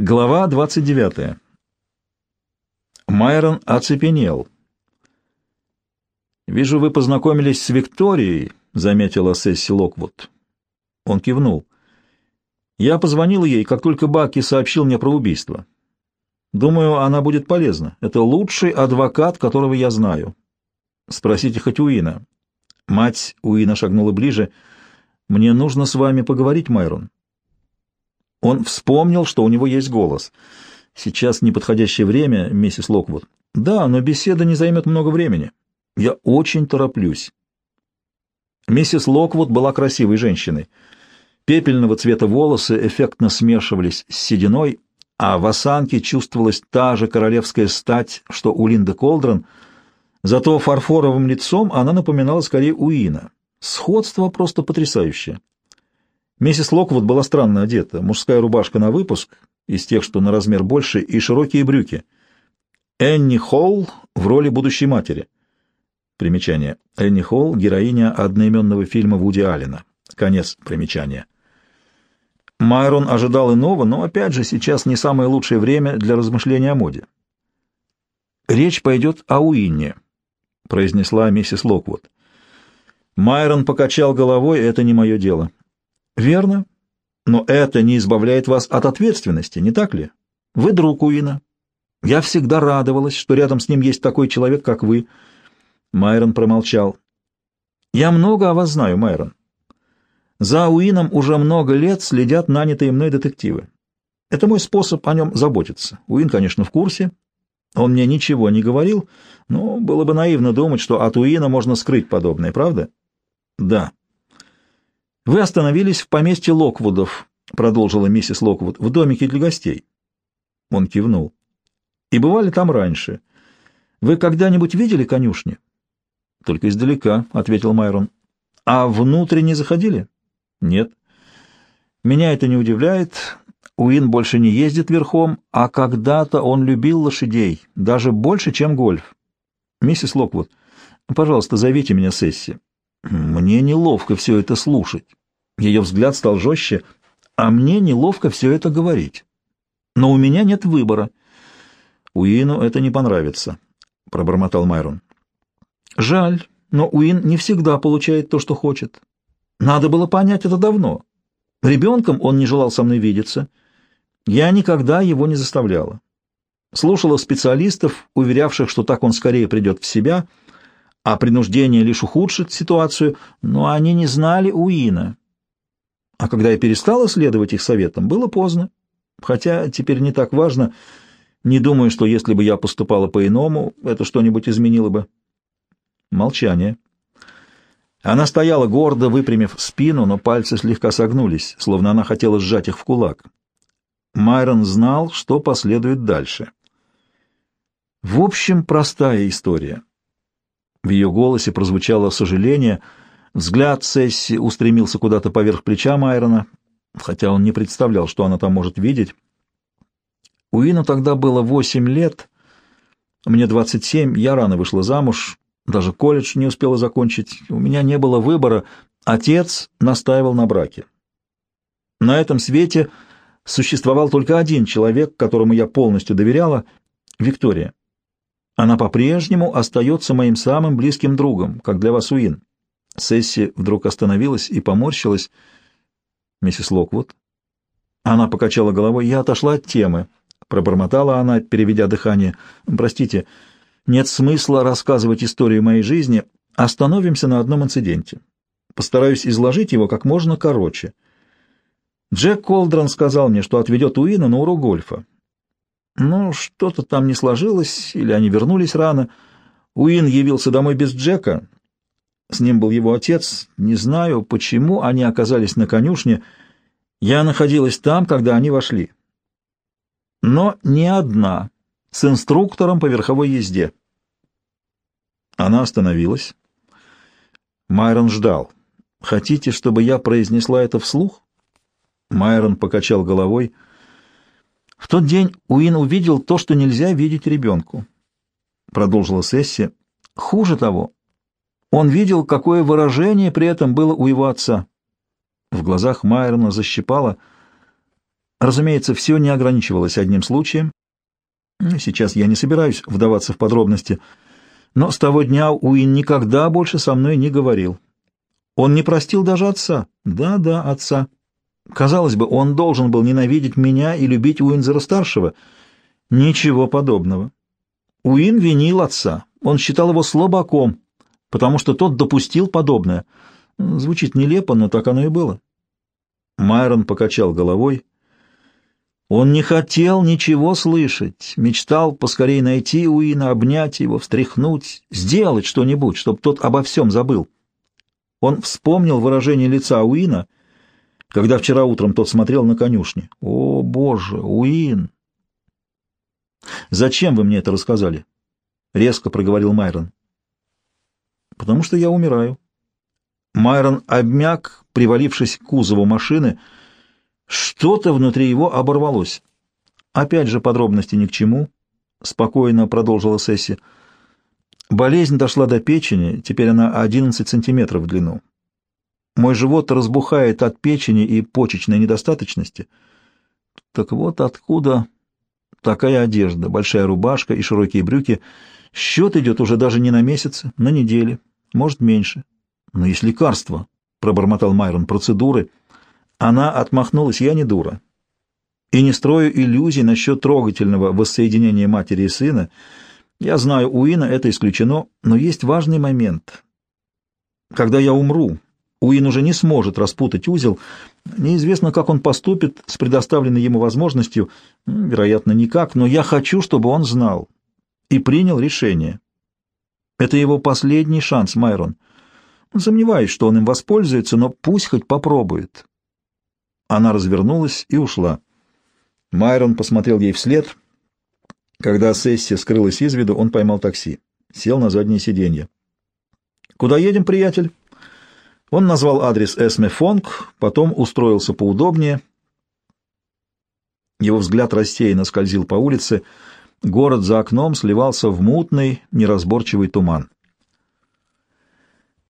Глава 29. Майрон оцепенел. «Вижу, вы познакомились с Викторией», — заметила Сесси Локвуд. Он кивнул. «Я позвонил ей, как только Баки сообщил мне про убийство. Думаю, она будет полезна. Это лучший адвокат, которого я знаю. Спросите хоть Уина». Мать Уина шагнула ближе. «Мне нужно с вами поговорить, Майрон». Он вспомнил, что у него есть голос. «Сейчас неподходящее время, миссис Локвуд». «Да, но беседа не займет много времени. Я очень тороплюсь». Миссис Локвуд была красивой женщиной. Пепельного цвета волосы эффектно смешивались с сединой, а в осанке чувствовалась та же королевская стать, что у Линды Колдрон, зато фарфоровым лицом она напоминала скорее Уина. Сходство просто потрясающее. Миссис Локвуд была странно одета. Мужская рубашка на выпуск, из тех, что на размер больше, и широкие брюки. Энни Холл в роли будущей матери. Примечание. Энни Холл — героиня одноименного фильма Вуди Аллена. Конец примечания. Майрон ожидал иного, но, опять же, сейчас не самое лучшее время для размышления о моде. «Речь пойдет о Уинне», — произнесла миссис Локвуд. Майрон покачал головой, это не мое дело. Верно. Но это не избавляет вас от ответственности, не так ли? Вы друг Уина. Я всегда радовалась, что рядом с ним есть такой человек, как вы. Майрон промолчал. Я много о вас знаю, Майрон. За Уином уже много лет следят нанятые мной детективы. Это мой способ о нем заботиться. Уин, конечно, в курсе. Он мне ничего не говорил, но было бы наивно думать, что от Уина можно скрыть подобное, правда? Да. «Вы остановились в поместье Локвудов», — продолжила миссис Локвуд, — «в домике для гостей». Он кивнул. «И бывали там раньше. Вы когда-нибудь видели конюшни?» «Только издалека», — ответил Майрон. «А внутрь не заходили?» «Нет». «Меня это не удивляет. Уин больше не ездит верхом, а когда-то он любил лошадей, даже больше, чем гольф. Миссис Локвуд, пожалуйста, зовите меня Сесси. Мне неловко все это слушать. Ее взгляд стал жестче, а мне неловко все это говорить. Но у меня нет выбора. Уину это не понравится, — пробормотал Майрон. Жаль, но Уин не всегда получает то, что хочет. Надо было понять это давно. Ребенком он не желал со мной видеться. Я никогда его не заставляла. Слушала специалистов, уверявших, что так он скорее придет в себя, а принуждение лишь ухудшит ситуацию, но они не знали Уина. А когда я перестала следовать их советам, было поздно. Хотя теперь не так важно. Не думаю, что если бы я поступала по-иному, это что-нибудь изменило бы. Молчание. Она стояла гордо, выпрямив спину, но пальцы слегка согнулись, словно она хотела сжать их в кулак. Майрон знал, что последует дальше. В общем, простая история. В ее голосе прозвучало сожаление — Взгляд Сесси устремился куда-то поверх плеча Майрона, хотя он не представлял, что она там может видеть. У Ина тогда было восемь лет, мне двадцать семь, я рано вышла замуж, даже колледж не успела закончить, у меня не было выбора, отец настаивал на браке. На этом свете существовал только один человек, которому я полностью доверяла — Виктория. Она по-прежнему остается моим самым близким другом, как для вас Уин. Сесси вдруг остановилась и поморщилась. «Миссис Локвуд?» Она покачала головой. «Я отошла от темы», — пробормотала она, переведя дыхание. «Простите, нет смысла рассказывать историю моей жизни. Остановимся на одном инциденте. Постараюсь изложить его как можно короче. Джек Колдрон сказал мне, что отведет Уина на урок гольфа. Ну, что-то там не сложилось, или они вернулись рано. Уин явился домой без Джека, с ним был его отец. Не знаю, почему они оказались на конюшне. Я находилась там, когда они вошли. Но не одна, с инструктором по верховой езде. Она остановилась. Майрон ждал. «Хотите, чтобы я произнесла это вслух?» Майрон покачал головой. «В тот день Уин увидел то, что нельзя видеть ребенку», — продолжила Сесси. «Хуже того, он видел, какое выражение при этом было у его отца. В глазах Майерна защипало. Разумеется, все не ограничивалось одним случаем. Сейчас я не собираюсь вдаваться в подробности, но с того дня Уин никогда больше со мной не говорил. Он не простил даже отца. Да-да, отца. Казалось бы, он должен был ненавидеть меня и любить Уинзера-старшего. Ничего подобного. Уин винил отца. Он считал его слабаком, потому что тот допустил подобное. Звучит нелепо, но так оно и было. Майрон покачал головой. Он не хотел ничего слышать, мечтал поскорее найти Уина, обнять его, встряхнуть, сделать что-нибудь, чтобы тот обо всем забыл. Он вспомнил выражение лица Уина, когда вчера утром тот смотрел на конюшни. «О, Боже, Уин!» «Зачем вы мне это рассказали?» — резко проговорил Майрон. «Потому что я умираю». Майрон обмяк, привалившись к кузову машины. Что-то внутри его оборвалось. Опять же подробности ни к чему. Спокойно продолжила Сесси. Болезнь дошла до печени, теперь она 11 сантиметров в длину. Мой живот разбухает от печени и почечной недостаточности. Так вот откуда такая одежда, большая рубашка и широкие брюки. Счет идет уже даже не на месяцы, на недели, может, меньше. Но есть лекарства, — пробормотал Майрон, — процедуры. Она отмахнулась, я не дура. И не строю иллюзий насчет трогательного воссоединения матери и сына. Я знаю, у это исключено, но есть важный момент. Когда я умру, Уин уже не сможет распутать узел. Неизвестно, как он поступит с предоставленной ему возможностью, вероятно, никак, но я хочу, чтобы он знал и принял решение. Это его последний шанс, Майрон. Сомневаюсь, что он им воспользуется, но пусть хоть попробует. Она развернулась и ушла. Майрон посмотрел ей вслед. Когда сессия скрылась из виду, он поймал такси. Сел на заднее сиденье. «Куда едем, приятель?» Он назвал адрес Эсме Фонг, потом устроился поудобнее. Его взгляд рассеянно скользил по улице. Город за окном сливался в мутный, неразборчивый туман.